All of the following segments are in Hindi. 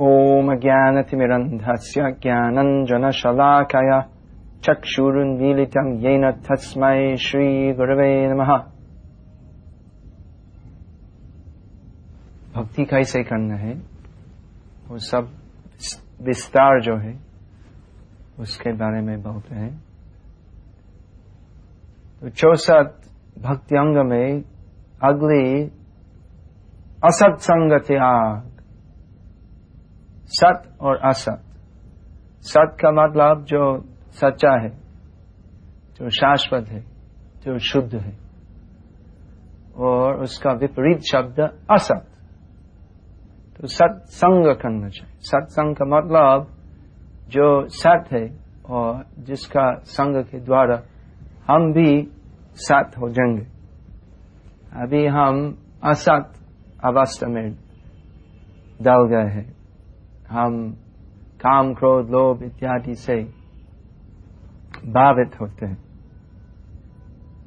ॐ ज्ञानतिमिरन्धस्य ज्ञानञ्जनशलाकय चक्षुरुन्मीलितं येन तस्मै श्रीगुरवे नमः। भक्ति कैसे करना है? वो सब विस्तार जो है, उसके बारे में बोलते हैं। तो चौसठ भक्ति अंग में अगली असत्संग त्याग सत और असत। सत का मतलब जो सच्चा है, जो शाश्वत है, जो शुद्ध है। और उसका विपरीत शब्द असत। तो सत्संग करना चाहिए। सत्संग का मतलब जो सत है और जिसका संग के द्वारा हम भी सत हो जाएँगे। अभी हम असत अवस्था में डाल गए हैं। हम काम, क्रोध, लोभ इत्यादि से भावित होते हैं।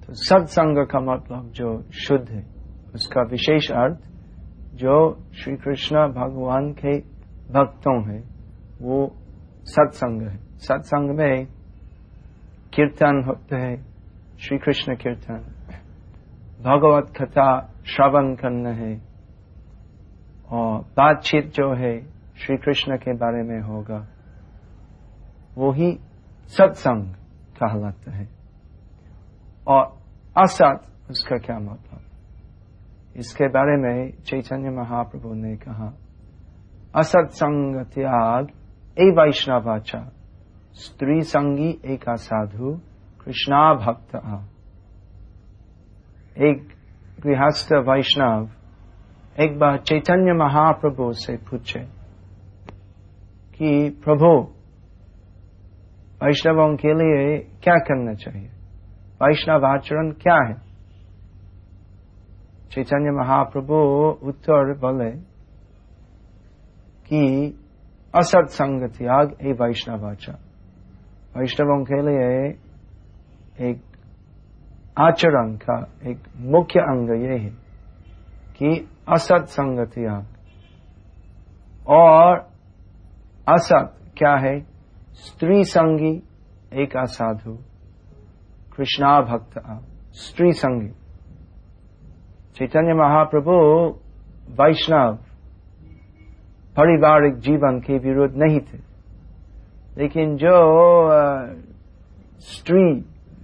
तो सत्संग का मतलब जो शुद्ध है, उसका विशेष अर्थ जो श्री कृष्ण भगवान के भक्तों है, वो सत्संग है। सत्संग में कीर्तन होते हैं श्री कृष्ण कीर्तन। भगवत कथा श्रवण करना है, और बातचीत जो है श्री कृष्ण के बारे में होगा। वो ही सत्संग कहलाता है। और असत, उसका क्या मतलब? इसके बारे में चैतन्य महाप्रभु ने कहा असत्संग त्याग, ए वैष्णवाचा, स्त्री संगी एक साधु, कृष्णा भक्त। एक गृहस्थ वैष्णव एक बार चैतन्य महाप्रभु से पूछे कि प्रभु, वैष्णवों के लिए क्या करना चाहिए? वैष्णव आचरण क्या है? चैतन्य महाप्रभु उत्तर बोले कि असत संग त्याग ए वैष्णव आचरण। वैष्णवों के लिए एक आचरण का एक मुख्य अंग ये है कि असत संग त्याग। और असत क्या है? स्त्री संगी, एक असाधु। कृष्णा भक्त स्त्री संगी। चैतन्य महाप्रभु, वैष्णव, पारिवारिक जीवन के विरोध नहीं थे। लेकिन जो स्त्री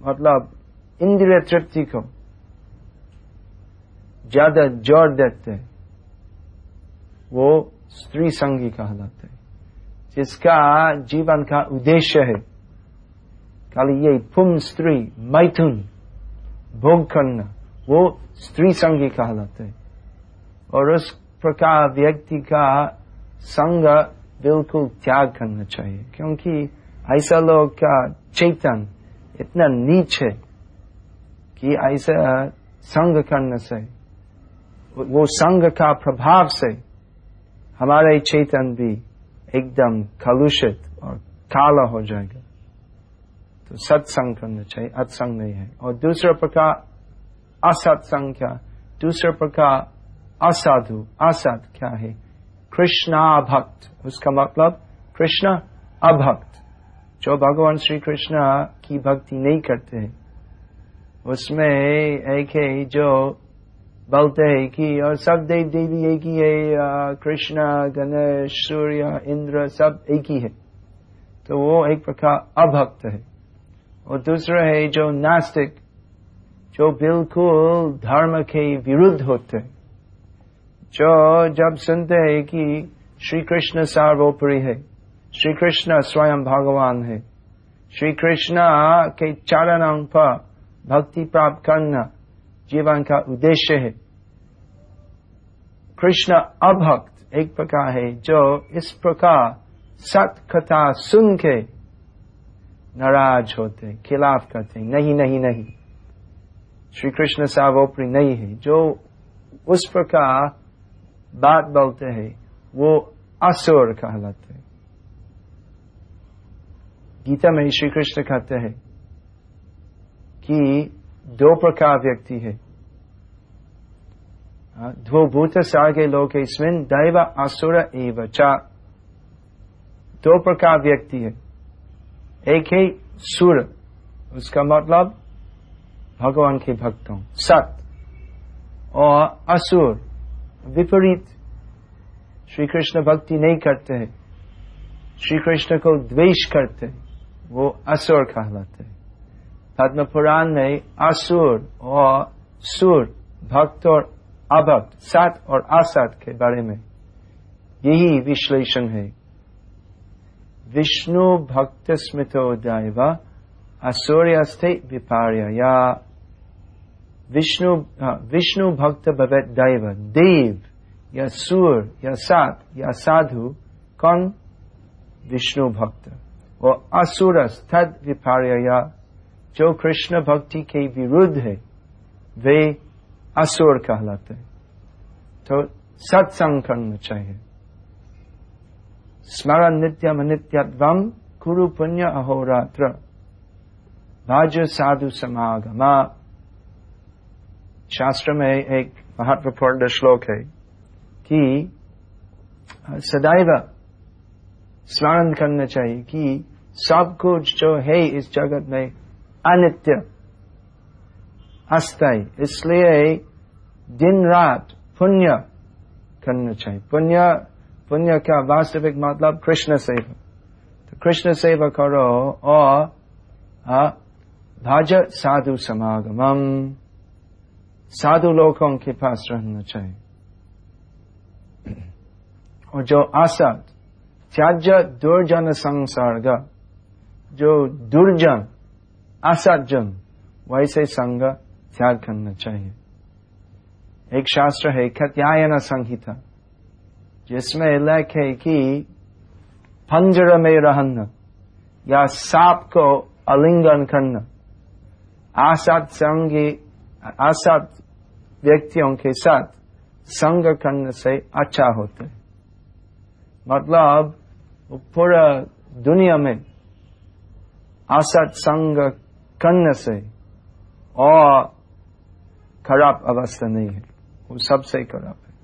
मतलब इंद्रिय तृप्ति को ज़्यादा ज़ोर देते, वो स्त्री संगी कहलाते। जिसका जीवन का उद्देश्य है, खाली ये पुम स्त्री, मैथुन भोग करना वो स्त्री संगी कहलाते और उस प्रकार व्यक्ति का संग बिल्कुल त्याग करना चाहिए, क्योंकि ऐसा लोग का चेतन इतना नीच है कि ऐसा संग करने से, वो संग का प्रभाव से हमारे चेतन भी एकदम कलुषित और काला हो जाएगा। तो सत्संग करना चाहिए, अत्संग नहीं है। और दूसरा प्रकार, असत्संग क्या? दूसरा प्रकार, असाधु। असत क्या है? कृष्णा भक्त। उसका मतलब कृष्ण अभक्त। जो भगवान श्री कृष्ण की भक्ति नहीं करते हैं उसमें एक है जो बोलते हैं कि, और सब देव देवी एक ही है कृष्ण, गणेश, सूर्य, इंद्र, सब एक ही है। तो वो एक प्रकार अभक्त है। और दूसरा है जो नास्तिक, जो बिल्कुल धर्म के विरुद्ध होते हैं। जो जब सुनते हैं कि श्री कृष्ण सार्वोपरि है, श्री कृष्ण स्वयं भगवान है, श्री कृष्ण के चरणों पर भक्ति प्राप्त करना जीवन का उद्देश्य है। कृष्ण अभक्त एक प्रकार है, जो इस प्रकार सत कथा सुन के नाराज़ होते खिलाफ करते नहीं नहीं नहीं। श्री कृष्ण सावोपरी नहीं है। जो उस प्रकार बात बोलते हैं, वो असुर कहलाते हैं। गीता में श्री कृष्ण कहते हैं कि दो प्रकार व्यक्ति है। द्वो भूत सागे लोके स्मिन दैव, असुर एव दो प्रकार व्यक्ति है। एक है सुर, उसका मतलब भगवान के भक्तों, सत। और असुर, विपरीत। श्री कृष्ण भक्ति नहीं करते हैं। श्री कृष्ण को द्वेष करते हैं। वो असुर कहलाते पद्म पुराण में असुर और सुर, भक्त और अभक्त, सत और असत के बारे में। यही विश्लेषण है। विष्णु भक्त स्मृतो दैव असौर्यस्थे विपार्य या विष्णु विष्णु भक्त भगत दैव देव, या सूर, या सात, या साधु, कौन? विष्णु भक्त। और असुरस तद विपार्य या जो कृष्ण भक्ति के विरुद्ध है, वे असुर कहलाते हैं। तो सत्संग करना चाहिए। स्मरण नित्यम नित्यत्वम कुरु पुण्य अहोरात्र। भाज साधु समागमा। शास्त्र में एक महत्वपूर्ण श्लोक है कि, सदैव स्मरण करना चाहिए कि सब कुछ जो है इस जगत में अनित्य अस्थायी इसलिए दिन रात पुण्य करना चाहिए पुण्य पुण्य का वास्तविक मतलब कृष्ण सेवा तो कृष्ण सेवा करो और भाज साधु समागमम साधु लोगों के पास रहना चाहिए और जो असत त्याज दुर्जन संसर्ग जो दुर्जन असज्जन वैसे संग त्याग करना चाहिए। एक शास्त्र है खत्यायन संहिता, जिसमें लेख है कि पंजर में रहना या सांप को अलिंगन करना असत संगी असत व्यक्तियों के साथ संग करने से अच्छा होता है। मतलब पूरा दुनिया में असत संग करने से। और खराब अवस्था नहीं है। वो सबसे खराब है।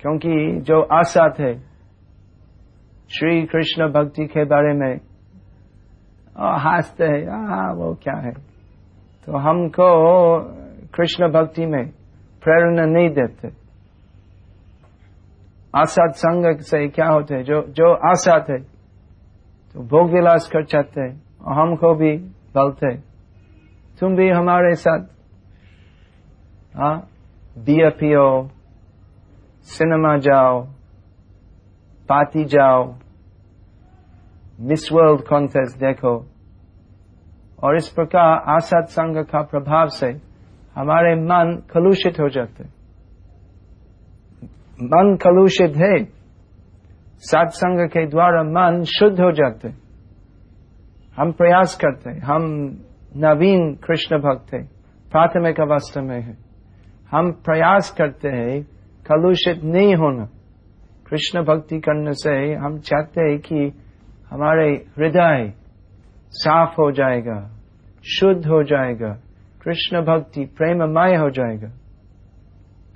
क्योंकि जो असत है श्री कृष्ण भक्ति के बारे में हँसते हैं हाँ वो क्या है? तो हमको कृष्ण भक्ति में प्रेरणा नहीं देते। असत संग से क्या होते है? जो जो असत है तो भोग विलास कर चाहते हैं। और हमको भी बोलते तुम भी हमारे साथ हाँ बियर पियो सिनेमा जाओ पार्टी जाओ मिस वर्ल्ड कॉन्टेस्ट देखो। और इस प्रकार आसत संघ का प्रभाव से हमारे मन कलुषित हो जाते मन कलुषित है। सत्संग के द्वारा मन शुद्ध हो जाते हम प्रयास करते हैं। हम नवीन कृष्ण भक्त है, प्राथमिक अवस्था में है। हम प्रयास करते हैं, कलुषित नहीं होना। कृष्ण भक्ति करने से हम चाहते हैं कि हमारे हृदय साफ़ हो जाएगा, शुद्ध हो जाएगा। कृष्ण भक्ति प्रेम प्रेममय हो जाएगा।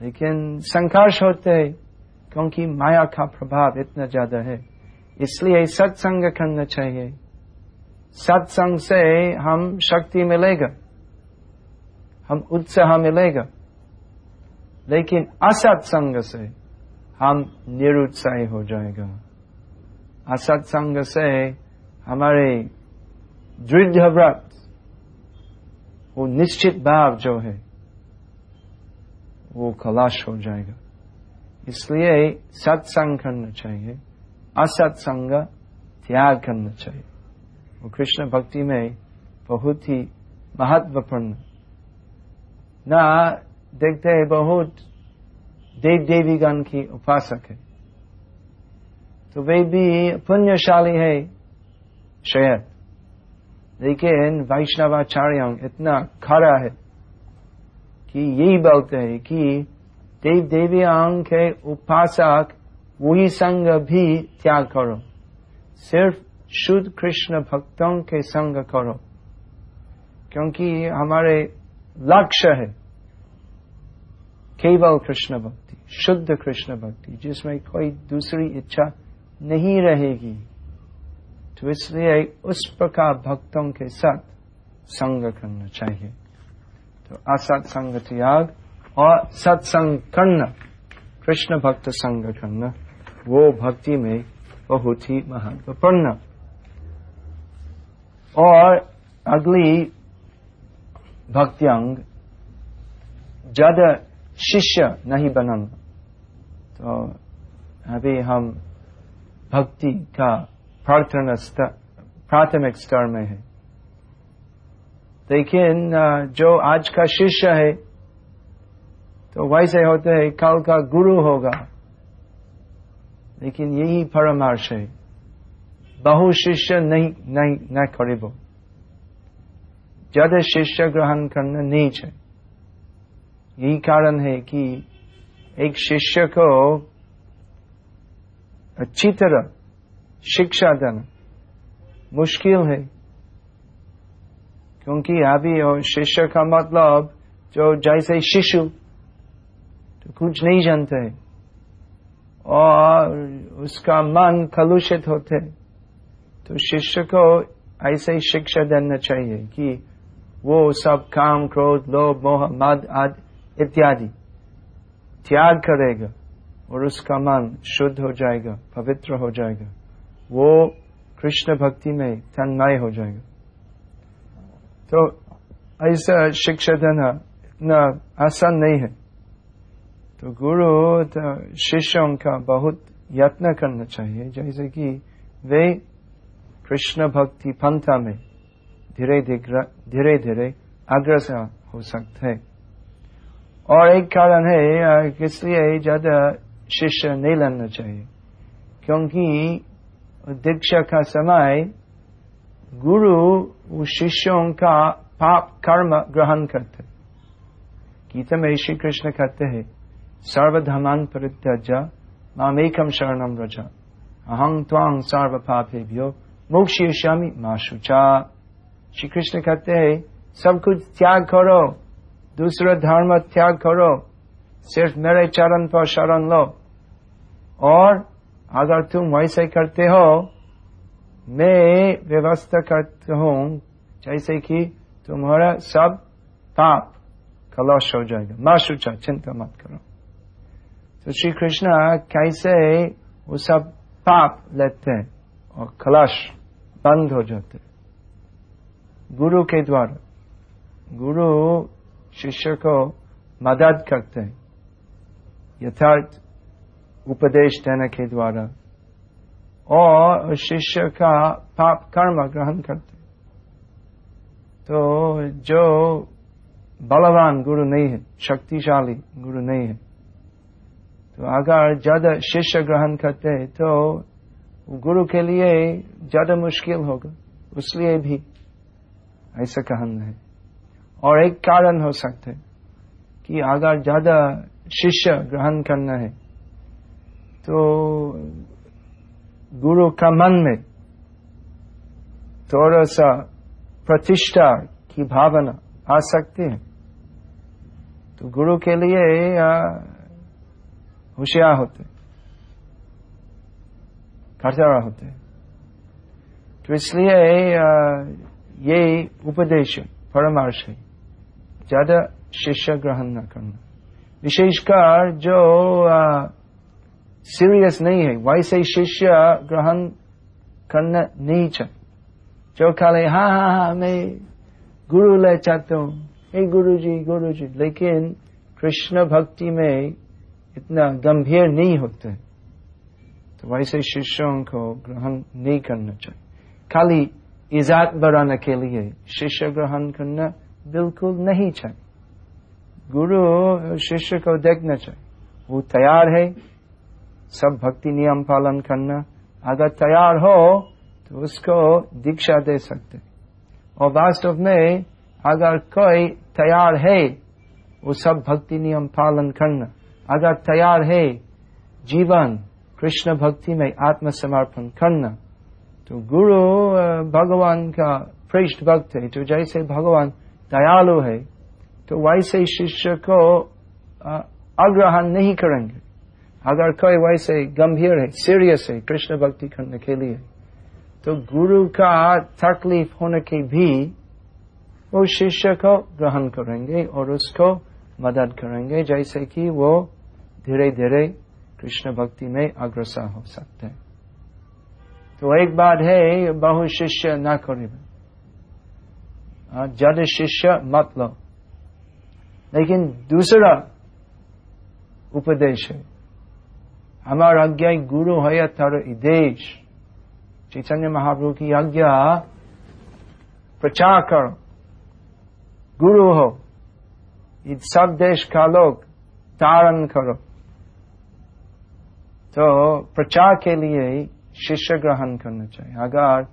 लेकिन संघर्ष होते है, क्योंकि माया का प्रभाव इतना ज़्यादा है। इसलिए सत्संग करना चाहिए। सत्संग से हम शक्ति मिलेगा। हम उत्साह मिलेगा। लेकिन असत्संग से हम निरुत्साही हो जाएगा। असत्संग से हमारे दृढ़ व्रत वो निश्चित भाव जो है, वो खलाश हो जाएगा। इसलिए सत्संग करना चाहिए, असत्संग त्याग करना चाहिए। वो कृष्ण भक्ति में बहुत ही महत्वपूर्ण। न देखते हैं बहुत देव देवी गण की उपासक है। तो वे भी पुण्यशाली है, शायद। लेकिन वैष्णवाचार्य इतना खरा है कि यही बोलते हैं कि देव देवियांग के उपासक वही संग भी त्याग करो। सिर्फ़ शुद्ध कृष्ण भक्तों के संग करो, क्योंकि हमारे लक्ष्य है। केवल कृष्ण भक्ति, शुद्ध कृष्ण भक्ति, जिसमें कोई दूसरी इच्छा नहीं रहेगी तो इसलिए उस प्रकार भक्तों के साथ संग करना चाहिए। तो असत संग त्याग और सत्संग करना, कृष्ण भक्त संग करना, वो भक्ति में बहुत ही महत्वपूर्ण। और अगली भक्तियांग ज़्यादा शिष्य नहीं बनाना तो अभी हम भक्ति का प्रार्थना प्राथमिक स्तर में है। लेकिन जो आज का शिष्य है तो वैसे होते है, कल का गुरु होगा। लेकिन यही परामर्श है। बहु शिष्य नहीं नहीं, न करीबो ज़्यादा शिष्य ग्रहण करना नहीं चाहिए। यही कारण है कि एक शिष्य को अच्छी तरह शिक्षा देना मुश्किल है। क्योंकि अभी शिष्य का मतलब जो जैसे शिशु तो कुछ नहीं जानते है। और उसका मन कलुषित होते तो शिष्य को ऐसे ही शिक्षा देना चाहिए कि वो सब काम, क्रोध, लोभ, मोह, मद, आदि, इत्यादि त्याग करेगा और उसका मन शुद्ध हो जाएगा, पवित्र हो जाएगा। वो कृष्ण भक्ति में तन्मय हो जाएगा। तो ऐसा शिक्षा देना इतना आसान नहीं है। तो गुरु तो शिष्यों का बहुत यत्न करना चाहिए, जैसे कि वे कृष्ण भक्ति पंथा में धीरे धीरे धीरे अग्रसर हो सकते हैं और एक कारण है इसलिए ज़्यादा शिष्य नहीं लेना चाहिए क्योंकि दीक्षा का समय गुरु शिष्यों का पाप कर्म ग्रहण करते गीता में श्री कृष्ण कहते हैं सर्वधमान परित्यज मामेकम शरणम रजा अहं त्वांग सर्व पापेभ्यो मोक्षयिष्यामि माशुचा श्री कृष्ण कहते हैं, सब कुछ त्याग करो, दूसरा धर्म त्याग करो, सिर्फ़ मेरे चरण पर शरण लो। और अगर तुम वैसे करते हो, मैं व्यवस्था करता हूँ, जैसे कि तुम्हारा सब पाप कलश हो जाएगा। माशुचा चिंता मत करो। तो श्री कृष्ण कैसे वो सब पाप लेते हैं और कलश बंद हो जाते गुरु के द्वारा, गुरु शिष्य को मदद करते हैं। यथार्थ उपदेश देने के द्वारा, और शिष्य का पाप कर्म ग्रहण करते तो जो बलवान गुरु नहीं है, शक्तिशाली गुरु नहीं है तो अगर ज़्यादा शिष्य ग्रहण करते हैं तो गुरु के लिए ज़्यादा मुश्किल होगा। उसलिए भी ऐसा कहना है। और एक कारण हो सकता है कि अगर ज़्यादा शिष्य ग्रहण करना है तो गुरु का मन में थोड़ा सा प्रतिष्ठा की भावना आ सकती है। तो गुरु के लिए होशियार होते खर्चारा होते तो इसलिए ये उपदेश परामर्श है। ज़्यादा शिष्य ग्रहण न करना। विशेषकर जो सीरियस नहीं है वैसे शिष्य ग्रहण करना नहीं चाहिए जो खाले हाँ हाँ हाँ मैं गुरु ले चाहता हूँ। हे गुरु जी गुरु जी लेकिन कृष्ण भक्ति में इतना गंभीर नहीं होते। तो वैसे शिष्यों को ग्रहण नहीं करना चाहिए। खाली इजात बढ़ाने के लिए शिष्य ग्रहण करना बिल्कुल नहीं चाहिए। गुरु शिष्य को देखना चाहिए। वो तैयार है, सब भक्ति नियम पालन करना। अगर तैयार हो तो उसको दीक्षा दे सकते और वास्तव में अगर कोई तैयार है, वो सब भक्ति नियम पालन करना। अगर तैयार है, जीवन कृष्ण भक्ति में आत्मसमर्पण करना तो गुरु भगवान का पृष्ठ भक्त है तो जैसे भगवान दयालु है तो वैसे शिष्य को अग्रहण नहीं करेंगे अगर कोई वैसे गंभीर है सीरियस है कृष्ण भक्ति करने के लिए तो गुरु का तकलीफ़ होने के भी वो शिष्य को ग्रहण करेंगे और उसको मदद करेंगे जैसे कि वो धीरे धीरे कृष्ण भक्ति में अग्रसर हो सकते हैं। तो एक बात है, बहु शिष्य न करें। जड शिष्य मत लो। लेकिन दूसरा उपदेश है, हमारा आज्ञा गुरु है थर देश चैतन्य महाप्रभु की आज्ञा प्रचार करो। गुरु हो सब देश का लोग तारण करो। तो प्रचार के लिए शिष्य ग्रहण करना चाहिए। अगर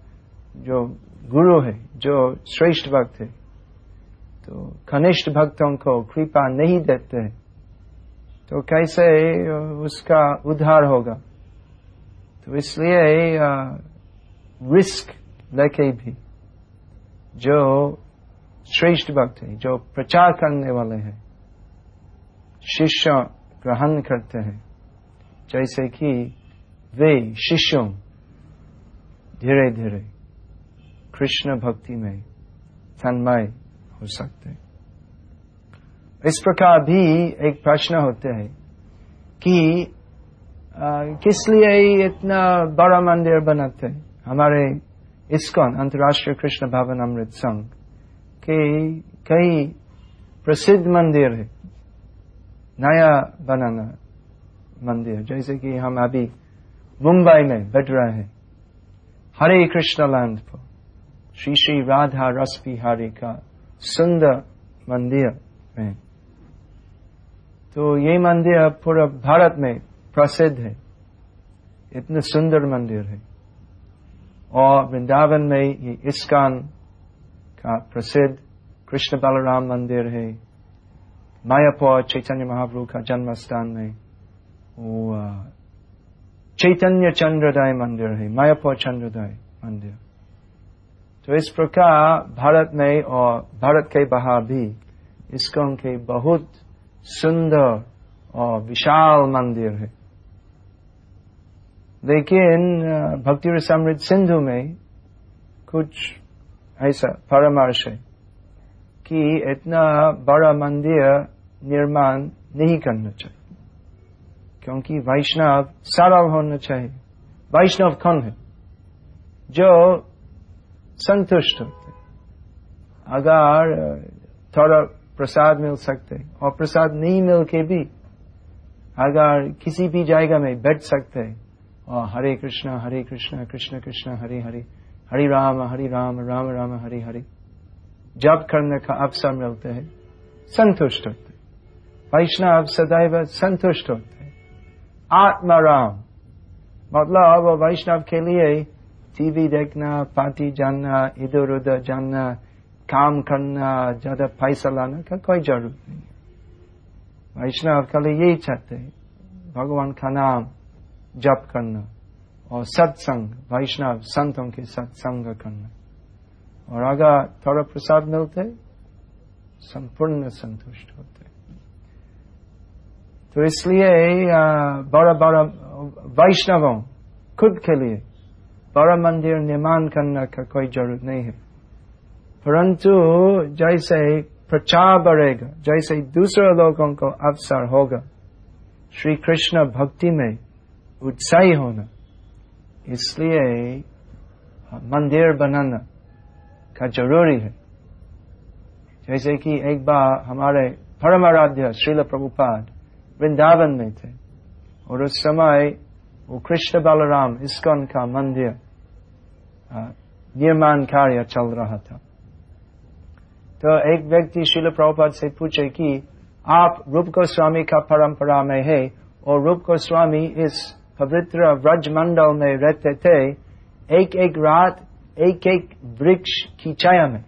जो गुरु है, जो श्रेष्ठ भक्त है तो कनिष्ठ भक्तों को कृपा नहीं देते हैं तो कैसे उसका उद्धार होगा? तो इसलिए रिस्क लेके भी जो श्रेष्ठ भक्त है, जो प्रचार करने वाले हैं, शिष्य ग्रहण करते हैं। जैसे कि वे शिष्यों धीरे धीरे कृष्ण भक्ति में तन्मय हो सकते हैं। इस प्रकार भी एक प्रश्न होते हैं कि किस लिए इतना बड़ा मंदिर बनाते हैं? हमारे इस्कॉन, अंतर्राष्ट्रीय कृष्ण भवन अमृत संघ के कई प्रसिद्ध मंदिर है। नया बनाना। मंदिर जैसे कि हम अभी मुंबई में बैठ रहे हैं। हरे कृष्ण लैंड पर। श्री श्री राधा रस बिहारी का सुंदर मंदिर में। तो ये मंदिर पूरा भारत में प्रसिद्ध है। इतने सुंदर मंदिर है। और वृंदावन में ये इस्कान का प्रसिद्ध कृष्ण बलराम मंदिर है। मायापुर चैतन्य महाप्रभु का जन्म स्थान में। वो। चैतन्य चंद्रदाय मंदिर है मायापुर चंद्रदाय मंदिर। तो इस प्रकार भारत में और भारत के बाहर भी इसको के बहुत सुंदर और विशाल मंदिर है। लेकिन भक्ति समृद्ध सिंधु में कुछ ऐसा परामर्श है कि इतना बड़ा मंदिर निर्माण नहीं करना चाहिए। क्योंकि वैष्णव सरल होना चाहिए। वैष्णव कौन है? जो संतुष्ट होते अगर थोड़ा प्रसाद मिल सकते और प्रसाद नहीं मिल के भी अगर किसी भी जगह में बैठ सकते और हरे कृष्णा हरे कृष्णा, कृष्ण कृष्ण, हरे हरे हरे राम हरे राम राम राम, हरे हरे जब करने का अवसर मिलते हैं, संतुष्ट होते वैष्णव सदैव संतुष्ट होते आत्मा राम मतलब वैष्णव के लिए टीवी देखना पार्टी जानना इधर उधर जानना काम करना ज़्यादा पैसा लाना का कोई ज़रूरत नहीं वैष्णव के लिए यही चाहते भगवान का नाम जप करना और सत्संग वैष्णव संतों के सत्संग करना और अगर थोड़ा प्रसाद मिलते संपूर्ण संतुष्ट होते तो इसलिए बड़ा बड़ा वैष्णवों खुद के लिए, बड़ा मंदिर निर्माण करने का कोई ज़रूरत नहीं है। परंतु, जैसे प्रचार बढ़ेगा, जैसे दूसरे लोगों को अवसर होगा, श्री कृष्ण भक्ति में उत्साही होना। इसलिए, मंदिर बनाना का ज़रूरी है। जैसे कि एक बार हमारे परम आराध्य श्रील प्रभुपाद वृंदावन में थे और उस समय वो कृष्ण बलराम इसकन का मंदिर निर्माण कार्य चल रहा था तो एक व्यक्ति शिल प्रभुपाद से पूछे कि आप रूप गोस्वामी का परंपरा में है और रूप गोस्वामी इस पवित्र व्रज मंडल में रहते थे एक एक रात एक एक वृक्ष की छाया में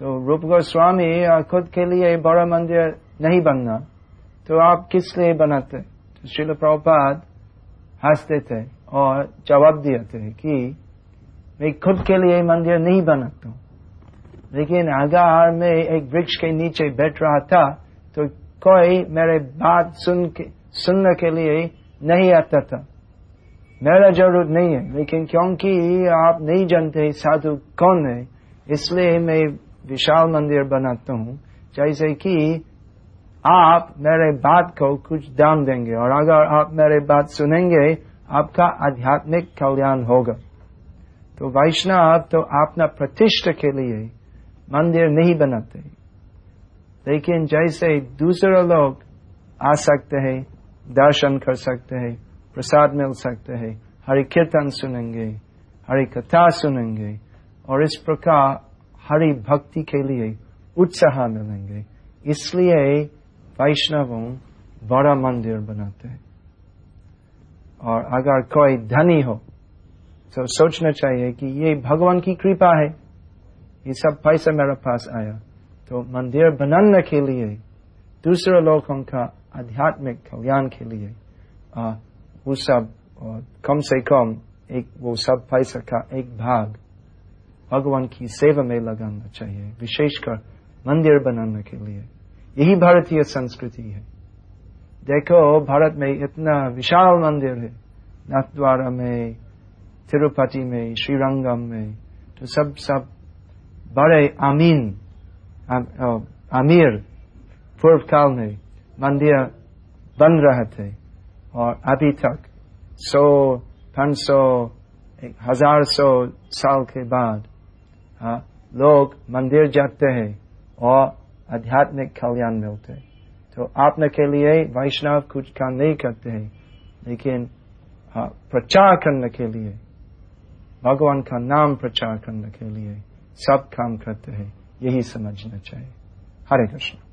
तो रूप गोस्वामी खुद के लिए बड़ा मंदिर नहीं बनना तो आप किस लिए बनाते तो शिल प्रभुपाद हँसते थे और जवाब दिए थे कि मैं खुद के लिए मंदिर नहीं बनाता लेकिन अगर मैं एक वृक्ष के नीचे बैठ रहा था तो कोई मेरे बात सुन के, सुनने के लिए नहीं आता था। मेरा ज़रूरत नहीं है, लेकिन क्योंकि आप नहीं जानते साधु कौन है, इसलिए मैं विशाल मंदिर बनाता हूँ। जैसे कि आप मेरे बात को कुछ दाम देंगे और अगर आप मेरे बात सुनेंगे, आपका आध्यात्मिक कल्याण होगा। तो वैष्णव तो अपना प्रतिष्ठा के लिए मंदिर नहीं बनाते। लेकिन जैसे दूसरे लोग आ सकते हैं, दर्शन कर सकते हैं, प्रसाद मिल सकते हैं हरि कीर्तन सुनेंगे हरि कथा सुनेंगे, और इस प्रकार हरि भक्ति के लिए उत्साह मिलेंगे। इसलिए वैष्णवों बड़ा मंदिर बनाते हैं। और अगर कोई धनी हो तो सोचना चाहिए कि ये भगवान की कृपा है। ये सब पैसा मेरे पास आया। तो मंदिर बनाने के लिए दूसरे लोगों का आध्यात्मिक कल्याण के लिए आ, वो सब कम से कम एक वो सब पैसा का एक भाग भगवान की सेवा में लगाना चाहिए विशेषकर मंदिर बनाने के लिए। यही भारतीय संस्कृति है। देखो भारत में इतना विशाल मंदिर है। नाथद्वारा में तिरुपति में श्रीरंगम में तो सब सब बड़े अमीन अमीर पूर्व काल में मंदिर बन रहे थे। और अभी तक सौ पाँच सौ हज़ार सौ साल के बाद हाँ, लोग मंदिर जाते हैं और आध्यात्मिक कल्याण मिलते तो आपने के लिए वैष्णव कुछ काम नहीं करते हैं लेकिन हाँ, प्रचार करने के लिए भगवान का नाम प्रचार करने के लिए सब काम करते हैं यही समझना चाहिए। हरे कृष्ण।